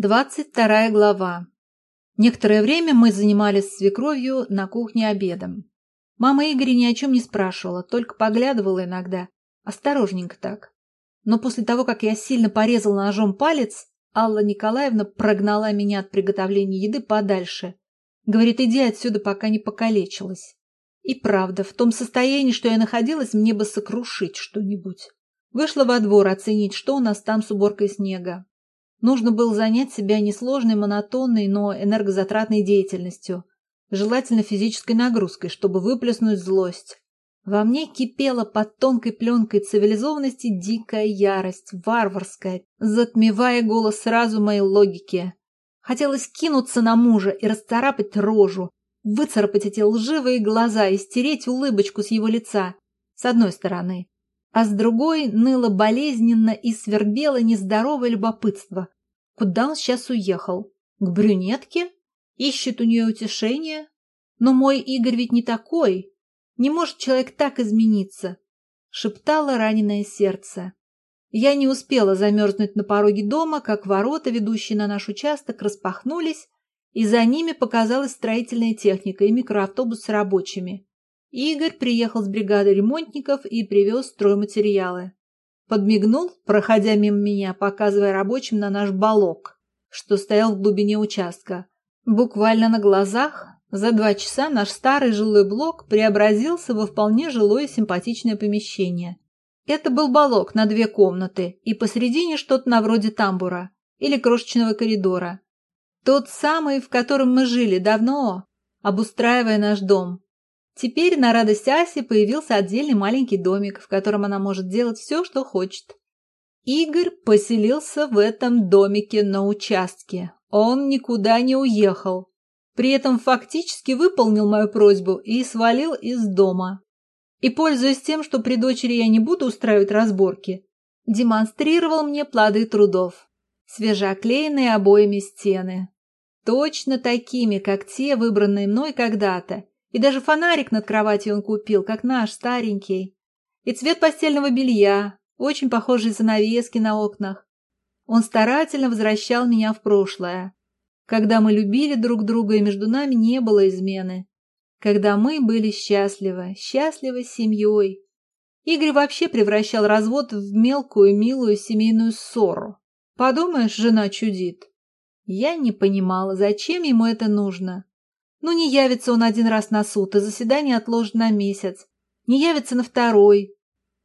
Двадцать вторая глава. Некоторое время мы занимались свекровью на кухне обедом. Мама Игоря ни о чем не спрашивала, только поглядывала иногда, осторожненько так. Но после того, как я сильно порезал ножом палец, Алла Николаевна прогнала меня от приготовления еды подальше. Говорит, иди отсюда, пока не покалечилась. И правда, в том состоянии, что я находилась, мне бы сокрушить что-нибудь. Вышла во двор оценить, что у нас там с уборкой снега. Нужно было занять себя несложной, монотонной, но энергозатратной деятельностью, желательно физической нагрузкой, чтобы выплеснуть злость. Во мне кипела под тонкой пленкой цивилизованности дикая ярость, варварская, затмевая голос разума и логики. Хотелось кинуться на мужа и расцарапать рожу, выцарапать эти лживые глаза и стереть улыбочку с его лица, с одной стороны а с другой ныло болезненно и свербело нездоровое любопытство. Куда он сейчас уехал? К брюнетке? Ищет у нее утешение? Но мой Игорь ведь не такой. Не может человек так измениться, шептало раненое сердце. Я не успела замерзнуть на пороге дома, как ворота, ведущие на наш участок, распахнулись, и за ними показалась строительная техника и микроавтобус с рабочими. Игорь приехал с бригадой ремонтников и привез стройматериалы. Подмигнул, проходя мимо меня, показывая рабочим на наш балок, что стоял в глубине участка. Буквально на глазах за два часа наш старый жилой блок преобразился во вполне жилое симпатичное помещение. Это был балок на две комнаты и посредине что-то на вроде тамбура или крошечного коридора. Тот самый, в котором мы жили давно, обустраивая наш дом. Теперь на радость Аси появился отдельный маленький домик, в котором она может делать все, что хочет. Игорь поселился в этом домике на участке. Он никуда не уехал. При этом фактически выполнил мою просьбу и свалил из дома. И, пользуясь тем, что при дочери я не буду устраивать разборки, демонстрировал мне плоды трудов. Свежеоклеенные обоями стены. Точно такими, как те, выбранные мной когда-то, и даже фонарик над кроватью он купил, как наш, старенький. И цвет постельного белья, очень похожие занавески на окнах. Он старательно возвращал меня в прошлое, когда мы любили друг друга и между нами не было измены. Когда мы были счастливы, счастливы с семьей. Игорь вообще превращал развод в мелкую, милую семейную ссору. Подумаешь, жена чудит. Я не понимала, зачем ему это нужно. Ну, не явится он один раз на суд, и заседание отложено на месяц. Не явится на второй.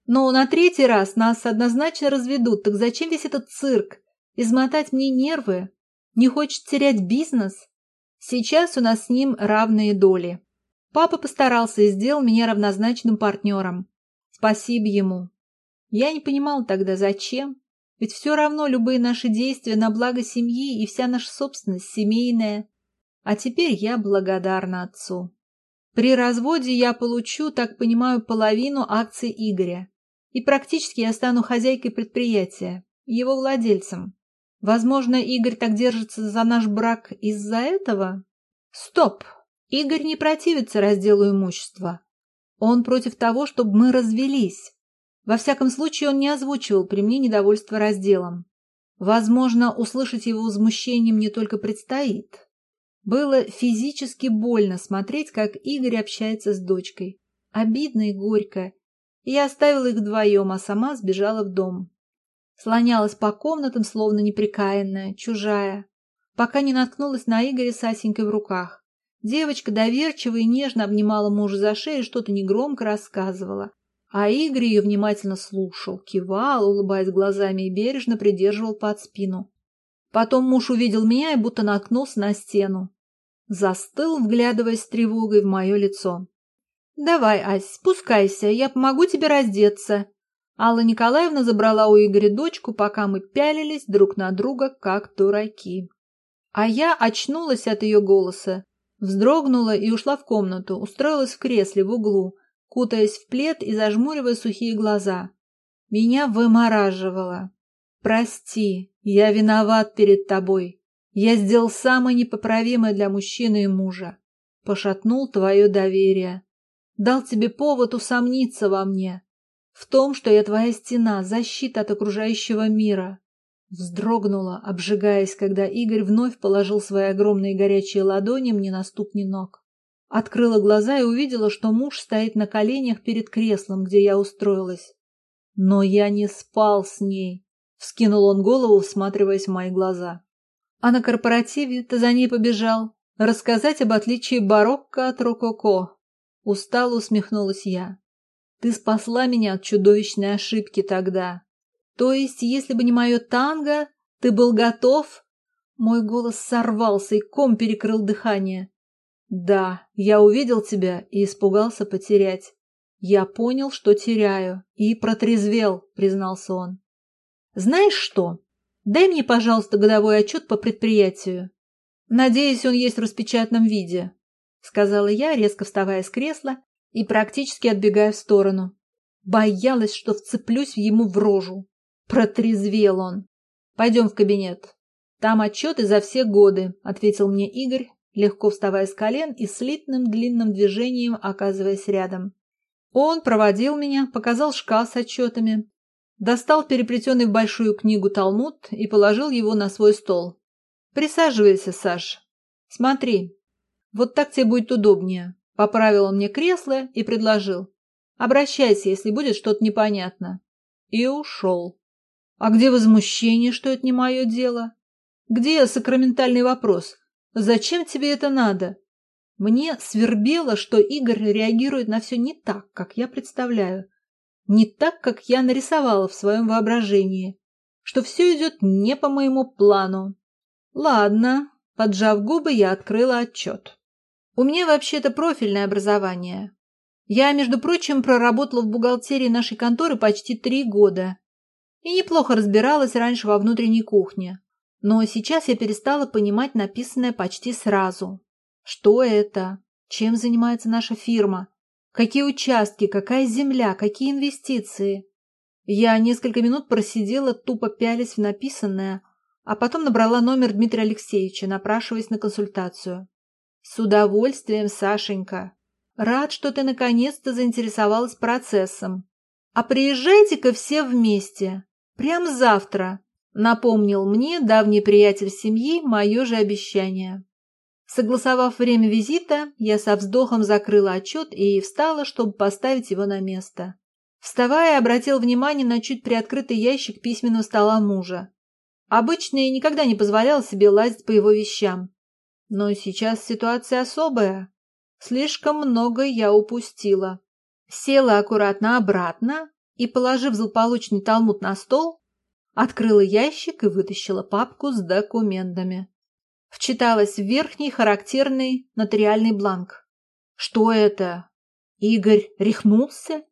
Но на третий раз нас однозначно разведут, так зачем весь этот цирк? Измотать мне нервы? Не хочет терять бизнес? Сейчас у нас с ним равные доли. Папа постарался и сделал меня равнозначным партнером. Спасибо ему. Я не понимал тогда, зачем. Ведь все равно любые наши действия на благо семьи и вся наша собственность семейная. А теперь я благодарна отцу. При разводе я получу, так понимаю, половину акций Игоря. И практически я стану хозяйкой предприятия, его владельцем. Возможно, Игорь так держится за наш брак из-за этого? Стоп! Игорь не противится разделу имущества. Он против того, чтобы мы развелись. Во всяком случае, он не озвучивал при мне недовольство разделом. Возможно, услышать его возмущение мне только предстоит. Было физически больно смотреть, как Игорь общается с дочкой. Обидно и горько. я оставила их вдвоем, а сама сбежала в дом. Слонялась по комнатам, словно неприкаянная, чужая, пока не наткнулась на Игоря с Асенькой в руках. Девочка доверчиво и нежно обнимала мужа за шею и что-то негромко рассказывала. А Игорь ее внимательно слушал, кивал, улыбаясь глазами и бережно придерживал под спину. Потом муж увидел меня и будто наткнулся на стену. Застыл, вглядываясь с тревогой в мое лицо. «Давай, Ась, спускайся, я помогу тебе раздеться». Алла Николаевна забрала у Игоря дочку, пока мы пялились друг на друга, как дураки. А я очнулась от ее голоса, вздрогнула и ушла в комнату, устроилась в кресле в углу, кутаясь в плед и зажмуривая сухие глаза. Меня вымораживало. «Прости, я виноват перед тобой. Я сделал самое непоправимое для мужчины и мужа. Пошатнул твое доверие. Дал тебе повод усомниться во мне. В том, что я твоя стена, защита от окружающего мира. Вздрогнула, обжигаясь, когда Игорь вновь положил свои огромные горячие ладони мне на ступни ног. Открыла глаза и увидела, что муж стоит на коленях перед креслом, где я устроилась. Но я не спал с ней. Вскинул он голову, всматриваясь в мои глаза. А на корпоративе ты за ней побежал. Рассказать об отличии барокко от рококо. Устало усмехнулась я. Ты спасла меня от чудовищной ошибки тогда. То есть, если бы не мое танго, ты был готов? Мой голос сорвался, и ком перекрыл дыхание. Да, я увидел тебя и испугался потерять. Я понял, что теряю, и протрезвел, признался он. Знаешь что? Дай мне, пожалуйста, годовой отчет по предприятию. Надеюсь, он есть в распечатанном виде, сказала я, резко вставая с кресла и практически отбегая в сторону. Боялась, что вцеплюсь ему в рожу. Протрезвел он. Пойдем в кабинет. Там отчеты за все годы, ответил мне Игорь, легко вставая с колен и слитным длинным движением оказываясь рядом. Он проводил меня, показал шкаф с отчетами, достал переплетенный в большую книгу Талмуд и положил его на свой стол. «Присаживайся, Саш. Смотри, вот так тебе будет удобнее». Поправил он мне кресло и предложил. «Обращайся, если будет что-то непонятно». И ушел. А где возмущение, что это не мое дело? Где сакраментальный вопрос? Зачем тебе это надо? Мне свербело, что Игорь реагирует на все не так, как я представляю. Не так, как я нарисовала в своем воображении. Что все идет не по моему плану. Ладно, поджав губы, я открыла отчет. У меня вообще-то профильное образование. Я, между прочим, проработала в бухгалтерии нашей конторы почти три года и неплохо разбиралась раньше во внутренней кухне. Но сейчас я перестала понимать написанное почти сразу. Что это? Чем занимается наша фирма? Какие участки, какая земля, какие инвестиции? Я несколько минут просидела, тупо пялись в написанное, а потом набрала номер Дмитрия Алексеевича, напрашиваясь на консультацию. С удовольствием, Сашенька. Рад, что ты наконец-то заинтересовалась процессом. А приезжайте-ка все вместе. Прям завтра. Напомнил мне давний приятель семьи мое же обещание. Согласовав время визита, я со вздохом закрыла отчет и встала, чтобы поставить его на место. Вставая, обратил внимание на чуть приоткрытый ящик письменного стола мужа. Обычно я никогда не позволял себе лазить по его вещам. Но сейчас ситуация особая. Слишком много я упустила. Села аккуратно обратно и, положив злополучный талмуд на стол, Открыла ящик и вытащила папку с документами. Вчиталась в верхний характерный нотариальный бланк. Что это? Игорь рехнулся?